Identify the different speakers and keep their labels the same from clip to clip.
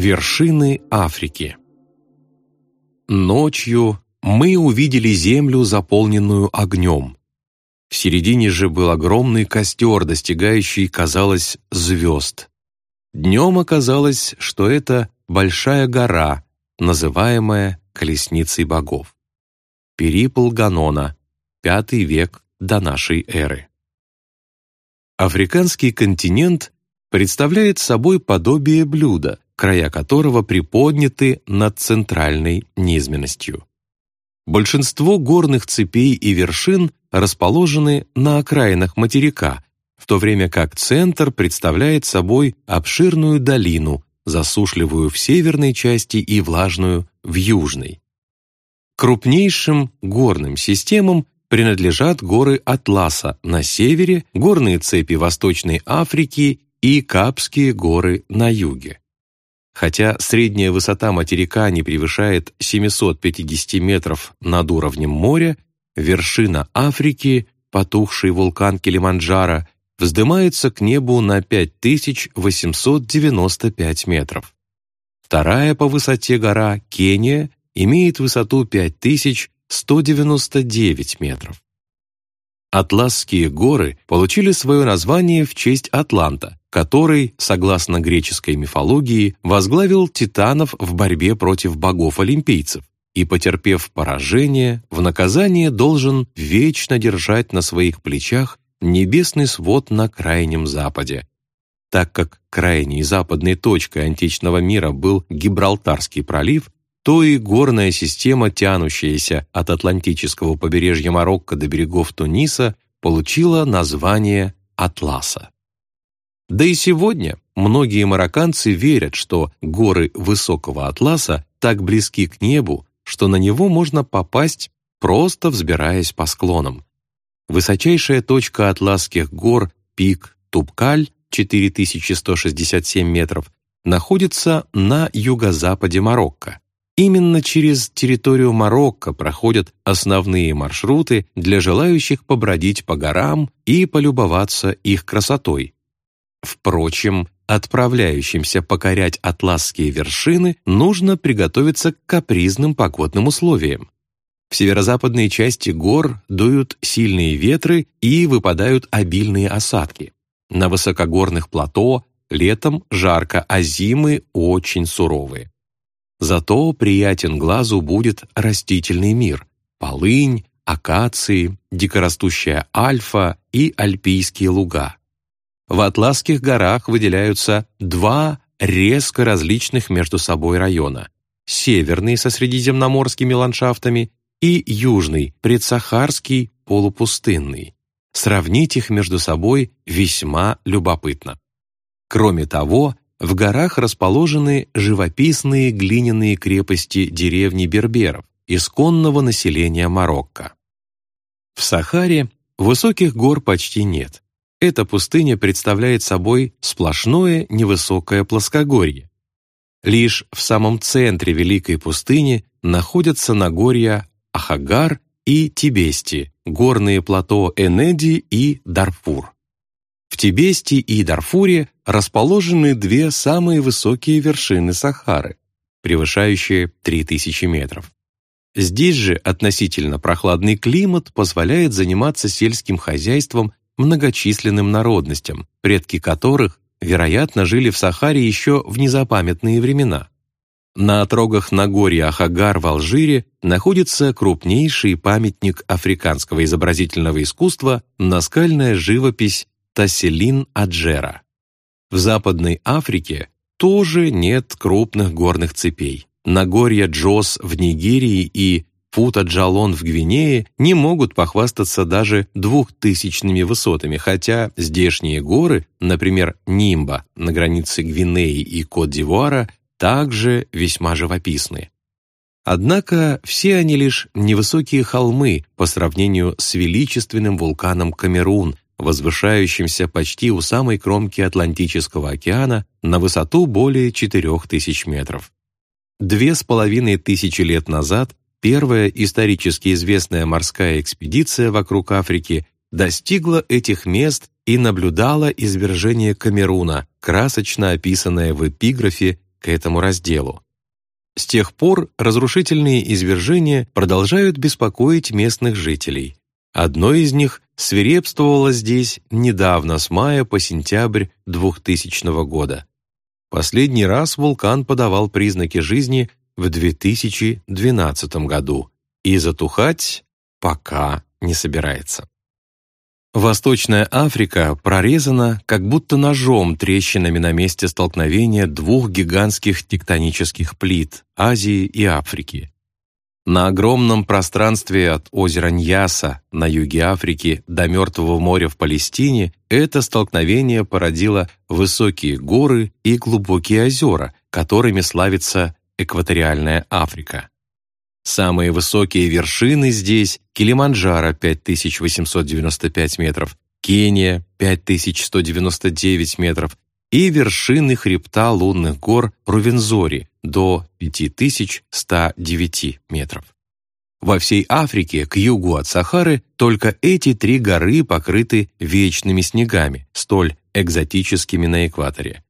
Speaker 1: Вершины Африки Ночью мы увидели землю, заполненную огнем. В середине же был огромный костер, достигающий, казалось, звезд. Днем оказалось, что это большая гора, называемая Колесницей богов. Перипл Ганона, V век до нашей эры. Африканский континент представляет собой подобие блюда, края которого приподняты над центральной низменностью. Большинство горных цепей и вершин расположены на окраинах материка, в то время как центр представляет собой обширную долину, засушливую в северной части и влажную в южной. Крупнейшим горным системам принадлежат горы Атласа на севере, горные цепи Восточной Африки и Капские горы на юге. Хотя средняя высота материка не превышает 750 метров над уровнем моря, вершина Африки, потухший вулкан Килиманджаро, вздымается к небу на 5895 метров. Вторая по высоте гора, Кения, имеет высоту 5199 метров. Атласские горы получили свое название в честь Атланта, который, согласно греческой мифологии, возглавил титанов в борьбе против богов-олимпийцев и, потерпев поражение, в наказание должен вечно держать на своих плечах небесный свод на Крайнем Западе. Так как крайней западной точкой античного мира был Гибралтарский пролив, то и горная система, тянущаяся от Атлантического побережья Марокко до берегов Туниса, получила название Атласа. Да и сегодня многие марокканцы верят, что горы Высокого Атласа так близки к небу, что на него можно попасть, просто взбираясь по склонам. Высочайшая точка Атласских гор, пик Тубкаль, 4167 метров, находится на юго-западе Марокко. Именно через территорию Марокко проходят основные маршруты для желающих побродить по горам и полюбоваться их красотой. Впрочем, отправляющимся покорять атласские вершины нужно приготовиться к капризным погодным условиям. В северо-западной части гор дуют сильные ветры и выпадают обильные осадки. На высокогорных плато летом жарко, а зимы очень суровые. Зато приятен глазу будет растительный мир – полынь, акации, дикорастущая альфа и альпийские луга. В Атласских горах выделяются два резко различных между собой района – северный со средиземноморскими ландшафтами и южный, предсахарский, полупустынный. Сравнить их между собой весьма любопытно. Кроме того, в горах расположены живописные глиняные крепости деревни берберов, исконного населения Марокко. В Сахаре высоких гор почти нет. Эта пустыня представляет собой сплошное невысокое плоскогорье. Лишь в самом центре Великой пустыни находятся Нагорья Ахагар и Тибести, горные плато Энеди и Дарфур. В Тибесте и Дарфуре расположены две самые высокие вершины Сахары, превышающие 3000 метров. Здесь же относительно прохладный климат позволяет заниматься сельским хозяйством многочисленным народностям, предки которых, вероятно, жили в Сахаре еще в незапамятные времена. На отрогах Нагорья Ахагар в Алжире находится крупнейший памятник африканского изобразительного искусства наскальная живопись Таселин Аджера. В Западной Африке тоже нет крупных горных цепей. Нагорья Джос в Нигерии и Фута-Джалон в Гвинее не могут похвастаться даже двухтысячными высотами, хотя здешние горы, например, Нимба на границе Гвинеи и Кот-д'Ивуара, также весьма живописны. Однако все они лишь невысокие холмы по сравнению с величественным вулканом Камерун, возвышающимся почти у самой кромки Атлантического океана на высоту более 4000 метров. Две с половиной тысячи лет назад первая исторически известная морская экспедиция вокруг Африки достигла этих мест и наблюдала извержение Камеруна, красочно описанное в эпиграфе к этому разделу. С тех пор разрушительные извержения продолжают беспокоить местных жителей. Одно из них свирепствовало здесь недавно, с мая по сентябрь 2000 года. Последний раз вулкан подавал признаки жизни в 2012 году и затухать пока не собирается. Восточная Африка прорезана как будто ножом трещинами на месте столкновения двух гигантских тектонических плит – Азии и Африки. На огромном пространстве от озера Ньяса на юге Африки до Мертвого моря в Палестине это столкновение породило высокие горы и глубокие озера, которыми славится экваториальная Африка. Самые высокие вершины здесь – Килиманджаро 5895 метров, Кения 5199 метров и вершины хребта лунных гор Рувензори до 5109 метров. Во всей Африке к югу от Сахары только эти три горы покрыты вечными снегами, столь экзотическими на экваторе.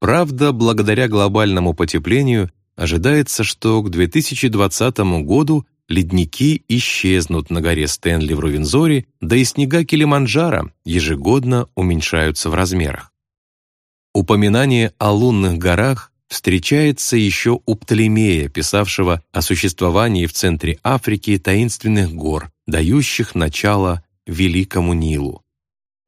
Speaker 1: Правда, благодаря глобальному потеплению Ожидается, что к 2020 году ледники исчезнут на горе Стэнли в Рувензоре, да и снега Килиманджаро ежегодно уменьшаются в размерах. Упоминание о лунных горах встречается еще у Птолемея, писавшего о существовании в центре Африки таинственных гор, дающих начало Великому Нилу.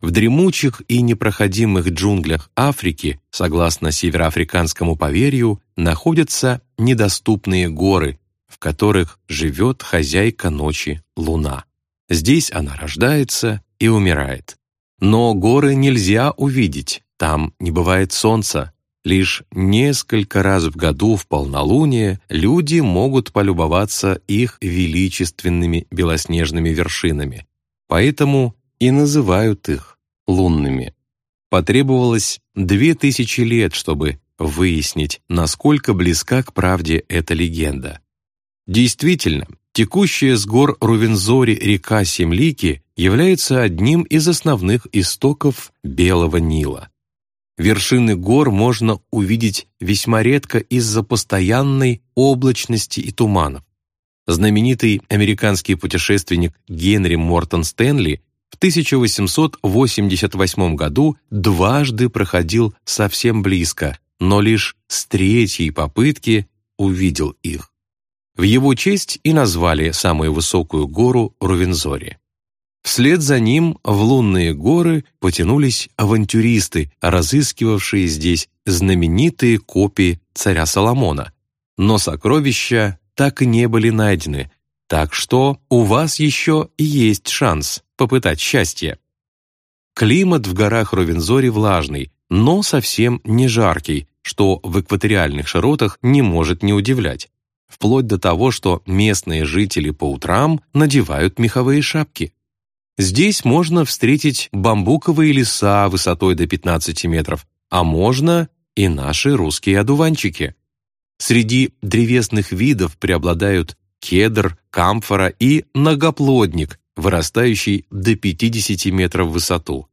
Speaker 1: В дремучих и непроходимых джунглях Африки, согласно североафриканскому поверью, находятся недоступные горы, в которых живет хозяйка ночи Луна. Здесь она рождается и умирает. Но горы нельзя увидеть, там не бывает солнца. Лишь несколько раз в году в полнолуние люди могут полюбоваться их величественными белоснежными вершинами. Поэтому и называют их лунными. Потребовалось две тысячи лет, чтобы выяснить, насколько близка к правде эта легенда. Действительно, текущая с гор Рувензори река Семлики является одним из основных истоков Белого Нила. Вершины гор можно увидеть весьма редко из-за постоянной облачности и туманов. Знаменитый американский путешественник Генри Мортон Стэнли в 1888 году дважды проходил совсем близко, но лишь с третьей попытки увидел их. В его честь и назвали самую высокую гору Рувензори. Вслед за ним в лунные горы потянулись авантюристы, разыскивавшие здесь знаменитые копии царя Соломона. Но сокровища так и не были найдены, так что у вас еще есть шанс попытать счастье. Климат в горах Ровензори влажный, но совсем не жаркий, что в экваториальных широтах не может не удивлять. Вплоть до того, что местные жители по утрам надевают меховые шапки. Здесь можно встретить бамбуковые леса высотой до 15 метров, а можно и наши русские одуванчики. Среди древесных видов преобладают кедр, камфора и многоплодник, вырастающий до 50 метров в высоту.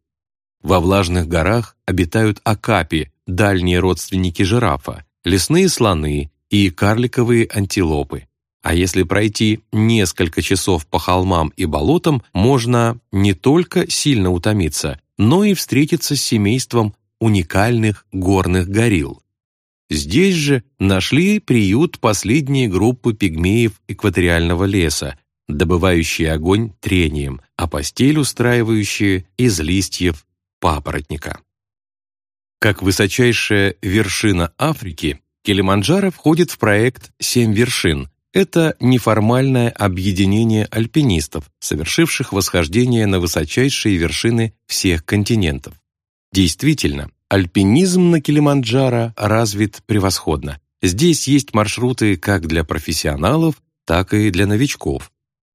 Speaker 1: Во влажных горах обитают акапи, дальние родственники жирафа, лесные слоны и карликовые антилопы. А если пройти несколько часов по холмам и болотам, можно не только сильно утомиться, но и встретиться с семейством уникальных горных горилл. Здесь же нашли приют последние группы пигмеев экваториального леса, добывающие огонь трением, а постель устраивающие из листьев папоротника. Как высочайшая вершина Африки, Килиманджаро входит в проект «Семь вершин». Это неформальное объединение альпинистов, совершивших восхождение на высочайшие вершины всех континентов. Действительно, альпинизм на Килиманджаро развит превосходно. Здесь есть маршруты как для профессионалов, так и для новичков.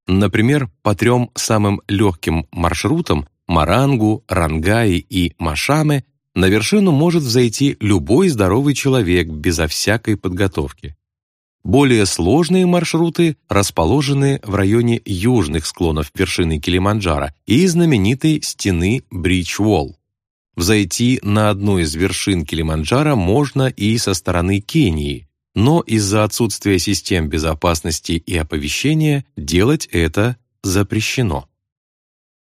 Speaker 1: Например, по трем самым легким маршрутам Марангу, Рангаи и Машаме на вершину может взойти любой здоровый человек безо всякой подготовки. Более сложные маршруты расположены в районе южных склонов вершины Килиманджаро и знаменитой стены Бридж-Волл. взойти на одну из вершин Килиманджаро можно и со стороны Кении, но из-за отсутствия систем безопасности и оповещения делать это запрещено.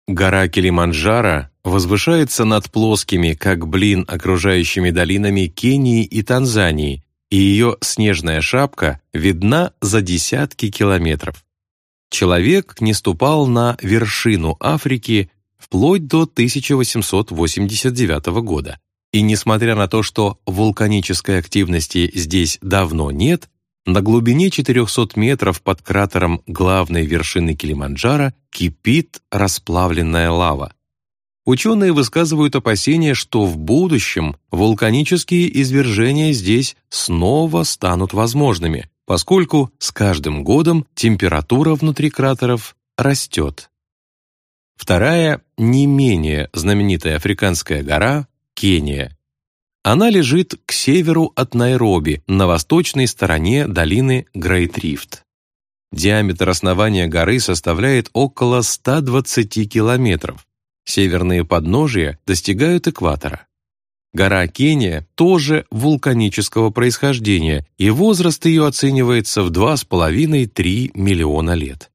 Speaker 1: Гора Килиманджаро возвышается над плоскими, как блин, окружающими долинами Кении и Танзании, и ее снежная шапка видна за десятки километров. Человек не ступал на вершину Африки вплоть до 1889 года. И несмотря на то, что вулканической активности здесь давно нет, на глубине 400 метров под кратером главной вершины Килиманджаро кипит расплавленная лава. Ученые высказывают опасения, что в будущем вулканические извержения здесь снова станут возможными, поскольку с каждым годом температура внутри кратеров растет. Вторая, не менее знаменитая африканская гора – Кения. Она лежит к северу от Найроби, на восточной стороне долины Грейт-Рифт. Диаметр основания горы составляет около 120 километров. Северные подножия достигают экватора. Гора Кения тоже вулканического происхождения, и возраст ее оценивается в 2,5-3 миллиона лет.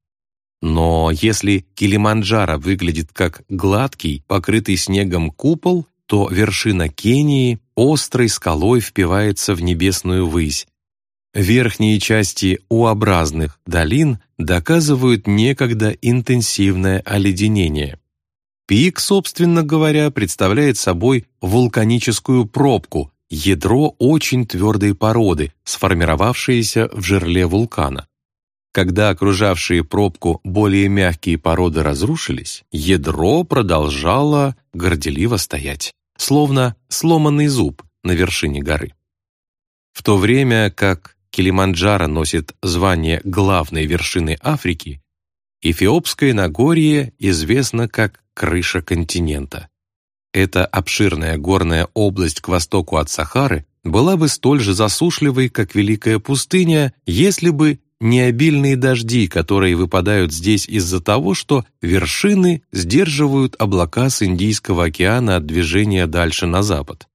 Speaker 1: Но если Килиманджаро выглядит как гладкий, покрытый снегом купол, то вершина Кении острой скалой впивается в небесную высь. Верхние части U-образных долин доказывают некогда интенсивное оледенение. Пик, собственно говоря, представляет собой вулканическую пробку, ядро очень твердой породы, сформировавшееся в жерле вулкана. Когда окружавшие пробку более мягкие породы разрушились, ядро продолжало горделиво стоять, словно сломанный зуб на вершине горы. В то время как Килиманджаро носит звание главной вершины Африки, Эфиопское Нагорье известно как крыша континента. Эта обширная горная область к востоку от Сахары была бы столь же засушливой, как Великая пустыня, если бы не обильные дожди, которые выпадают здесь из-за того, что вершины сдерживают облака с Индийского океана от движения дальше на запад.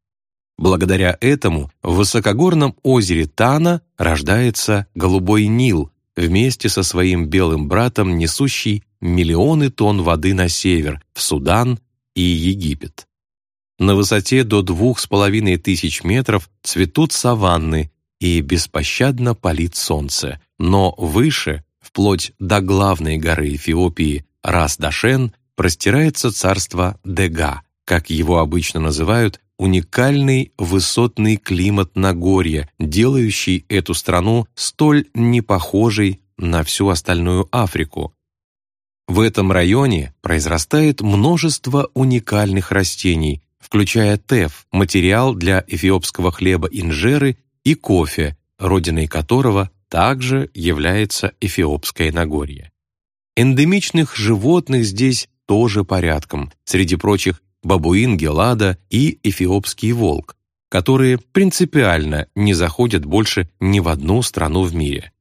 Speaker 1: Благодаря этому в высокогорном озере Тана рождается Голубой Нил, вместе со своим белым братом, несущий миллионы тонн воды на север, в Судан и Египет. На высоте до двух с половиной тысяч метров цветут саванны и беспощадно палит солнце, но выше, вплоть до главной горы Эфиопии Рас-Дашен, простирается царство Дега, как его обычно называют, уникальный высотный климат Нагорья, делающий эту страну столь непохожей на всю остальную Африку. В этом районе произрастает множество уникальных растений, включая теф, материал для эфиопского хлеба инжеры и кофе, родиной которого также является Эфиопское Нагорье. Эндемичных животных здесь тоже порядком, среди прочих бабуин Гелада и эфиопский волк, которые принципиально не заходят больше ни в одну страну в мире.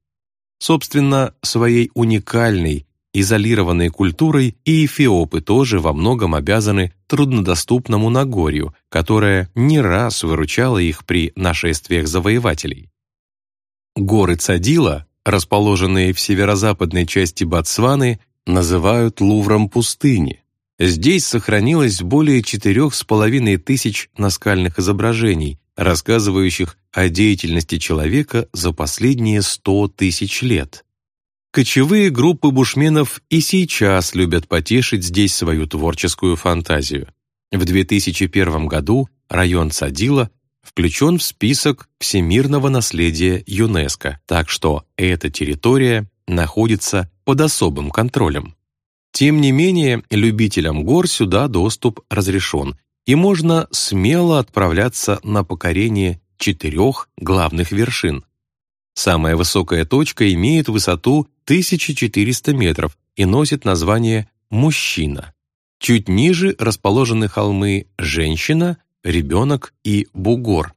Speaker 1: Собственно, своей уникальной, изолированной культурой и эфиопы тоже во многом обязаны труднодоступному Нагорью, которое не раз выручало их при нашествиях завоевателей. Горы Цадила, расположенные в северо-западной части Ботсваны, называют Лувром пустыни, Здесь сохранилось более четырех с половиной тысяч наскальных изображений, рассказывающих о деятельности человека за последние сто тысяч лет. Кочевые группы бушменов и сейчас любят потешить здесь свою творческую фантазию. В 2001 году район Цадила включен в список всемирного наследия ЮНЕСКО, так что эта территория находится под особым контролем. Тем не менее, любителям гор сюда доступ разрешен, и можно смело отправляться на покорение четырех главных вершин. Самая высокая точка имеет высоту 1400 метров и носит название «Мужчина». Чуть ниже расположены холмы «Женщина», «Ребенок» и «Бугор».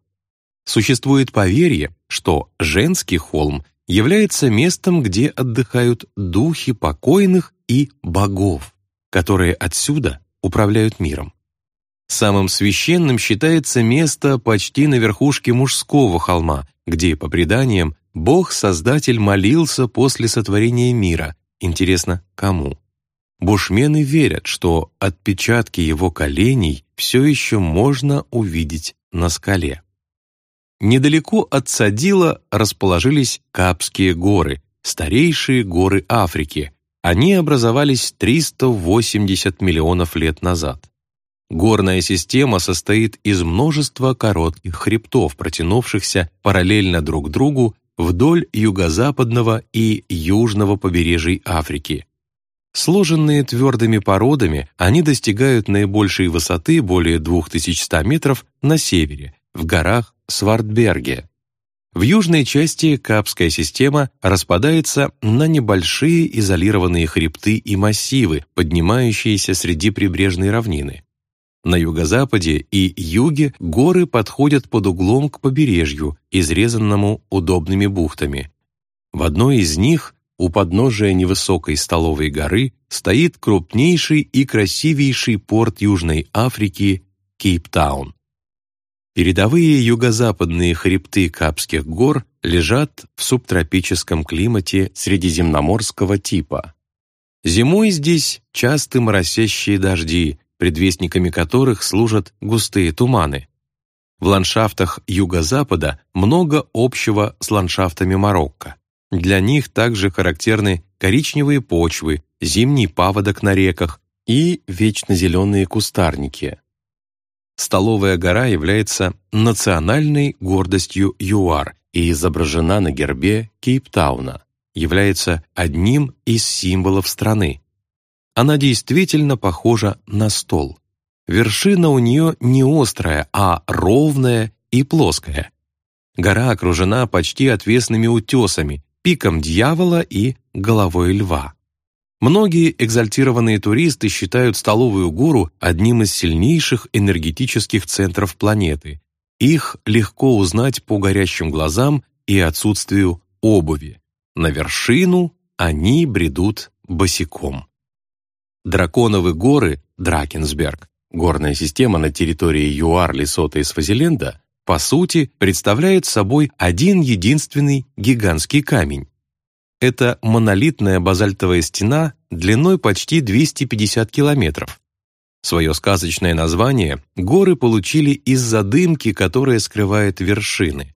Speaker 1: Существует поверье, что женский холм является местом, где отдыхают духи покойных и богов, которые отсюда управляют миром. Самым священным считается место почти на верхушке мужского холма, где, по преданиям, Бог-создатель молился после сотворения мира. Интересно, кому? Бушмены верят, что отпечатки его коленей все еще можно увидеть на скале. Недалеко от Садила расположились Капские горы, старейшие горы Африки. Они образовались 380 миллионов лет назад. Горная система состоит из множества коротких хребтов, протянувшихся параллельно друг другу вдоль юго-западного и южного побережий Африки. Сложенные твердыми породами, они достигают наибольшей высоты более 2100 метров на севере, в горах Свартберге. В южной части Капская система распадается на небольшие изолированные хребты и массивы, поднимающиеся среди прибрежной равнины. На юго-западе и юге горы подходят под углом к побережью, изрезанному удобными бухтами. В одной из них, у подножия невысокой столовой горы, стоит крупнейший и красивейший порт Южной Африки – Кейптаун. Передовые юго-западные хребты Капских гор лежат в субтропическом климате средиземноморского типа. Зимой здесь часты моросящие дожди, предвестниками которых служат густые туманы. В ландшафтах юго-запада много общего с ландшафтами Марокко. Для них также характерны коричневые почвы, зимний паводок на реках и вечно зеленые кустарники. Столовая гора является национальной гордостью ЮАР и изображена на гербе Кейптауна, является одним из символов страны. Она действительно похожа на стол. Вершина у нее не острая, а ровная и плоская. Гора окружена почти отвесными утесами, пиком дьявола и головой льва. Многие экзальтированные туристы считают Столовую гору одним из сильнейших энергетических центров планеты. Их легко узнать по горящим глазам и отсутствию обуви. На вершину они бредут босиком. Драконовы горы, Дракенсберг, горная система на территории ЮАР, Лесота и Свазиленда, по сути, представляет собой один единственный гигантский камень. Это монолитная базальтовая стена длиной почти 250 километров. Свое сказочное название горы получили из-за дымки, которая скрывает вершины.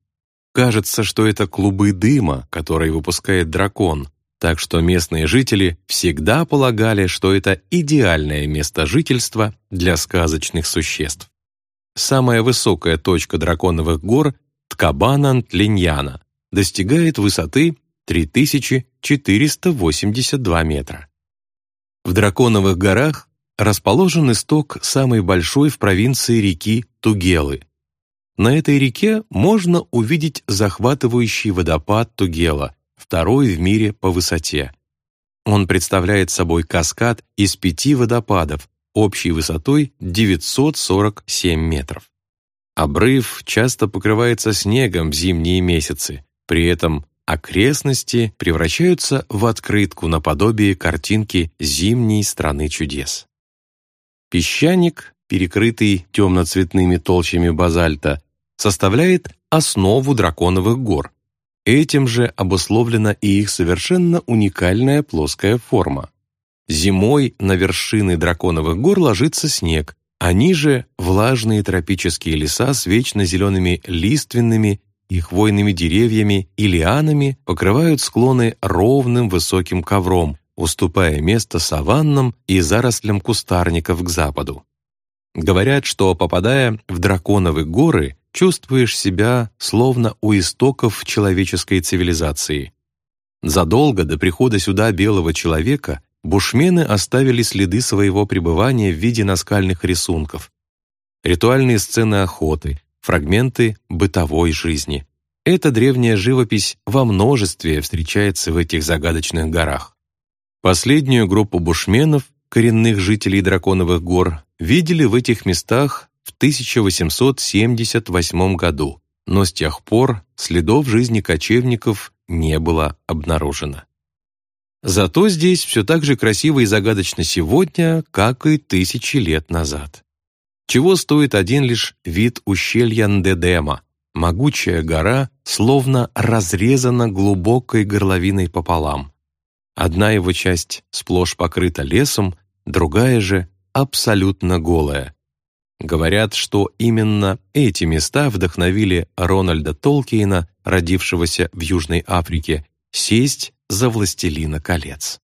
Speaker 1: Кажется, что это клубы дыма, которые выпускает дракон, так что местные жители всегда полагали, что это идеальное место жительства для сказочных существ. Самая высокая точка драконовых гор Ткабанан-Тлиньяна достигает высоты 3482 метра. В Драконовых горах расположен исток самой большой в провинции реки Тугелы. На этой реке можно увидеть захватывающий водопад Тугела, второй в мире по высоте. Он представляет собой каскад из пяти водопадов общей высотой 947 метров. Обрыв часто покрывается снегом в зимние месяцы, при этом окрестности превращаются в открытку наподобие картинки зимней страны чудес. Песчаник, перекрытый темно-цветными толщами базальта, составляет основу драконовых гор, Этим же обусловлена и их совершенно уникальная плоская форма. Зимой на вершины драконовых гор ложится снег, а ниже влажные тропические леса с вечно зелеными лиственными и хвойными деревьями и лианами покрывают склоны ровным высоким ковром, уступая место саваннам и зарослям кустарников к западу. Говорят, что, попадая в драконовые горы, чувствуешь себя словно у истоков человеческой цивилизации. Задолго до прихода сюда белого человека бушмены оставили следы своего пребывания в виде наскальных рисунков. Ритуальные сцены охоты, фрагменты бытовой жизни. Эта древняя живопись во множестве встречается в этих загадочных горах. Последнюю группу бушменов, коренных жителей драконовых гор, видели в этих местах в 1878 году, но с тех пор следов жизни кочевников не было обнаружено. Зато здесь все так же красиво и загадочно сегодня, как и тысячи лет назад. Чего стоит один лишь вид ущелья Ндедема, могучая гора словно разрезана глубокой горловиной пополам. Одна его часть сплошь покрыта лесом, другая же абсолютно голая. Говорят, что именно эти места вдохновили Рональда Толкиена, родившегося в Южной Африке, сесть за «Властелина колец».